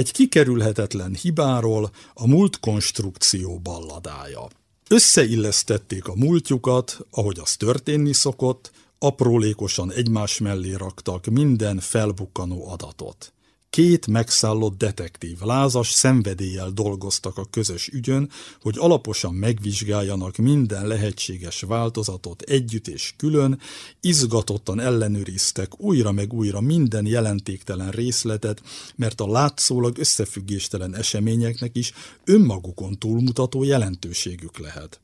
Egy kikerülhetetlen hibáról a múlt konstrukció balladája. Összeillesztették a múltjukat, ahogy az történni szokott, aprólékosan egymás mellé raktak minden felbukkanó adatot. Két megszállott detektív lázas szenvedéllyel dolgoztak a közös ügyön, hogy alaposan megvizsgáljanak minden lehetséges változatot együtt és külön, izgatottan ellenőriztek újra meg újra minden jelentéktelen részletet, mert a látszólag összefüggéstelen eseményeknek is önmagukon túlmutató jelentőségük lehet.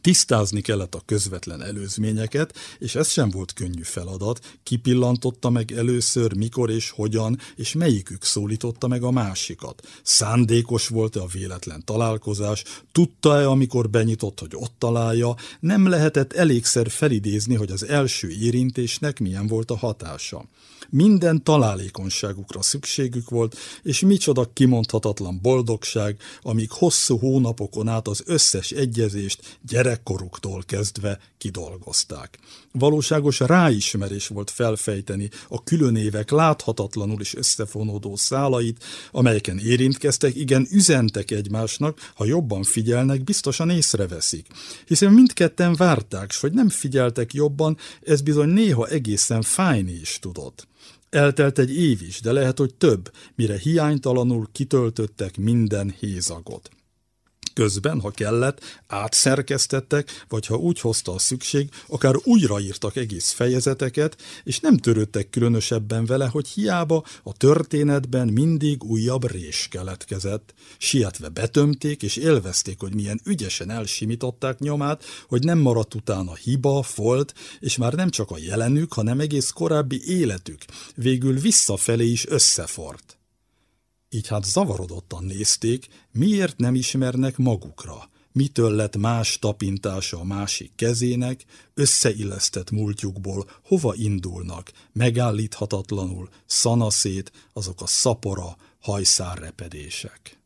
Tisztázni kellett a közvetlen előzményeket, és ez sem volt könnyű feladat. Kipillantotta meg először, mikor és hogyan, és melyikük szólította meg a másikat. Szándékos volt-e a véletlen találkozás, tudta-e, amikor benyitott, hogy ott találja, nem lehetett elégszer felidézni, hogy az első érintésnek milyen volt a hatása. Minden találékonyságukra szükségük volt, és micsoda kimondhatatlan boldogság, amíg hosszú hónapokon át az összes egyezést gyerekkoruktól kezdve kidolgozták. Valóságos ráismerés volt felfejteni a különévek láthatatlanul is összefonódó szálait, amelyeken érintkeztek, igen, üzentek egymásnak, ha jobban figyelnek, biztosan észreveszik. Hiszen mindketten várták, s hogy nem figyeltek jobban, ez bizony néha egészen fájni is tudott. Eltelt egy év is, de lehet, hogy több, mire hiánytalanul kitöltöttek minden hézagot. Közben, ha kellett, átszerkesztettek, vagy ha úgy hozta a szükség, akár újraírtak egész fejezeteket, és nem törődtek különösebben vele, hogy hiába a történetben mindig újabb rés keletkezett. Sietve betömték, és élvezték, hogy milyen ügyesen elsimították nyomát, hogy nem maradt utána hiba, folt, és már nem csak a jelenük, hanem egész korábbi életük végül visszafelé is összefort. Így hát zavarodottan nézték, miért nem ismernek magukra, mitől lett más tapintása a másik kezének, összeillesztett múltjukból hova indulnak, megállíthatatlanul, szanaszét azok a szapora, hajszárrepedések.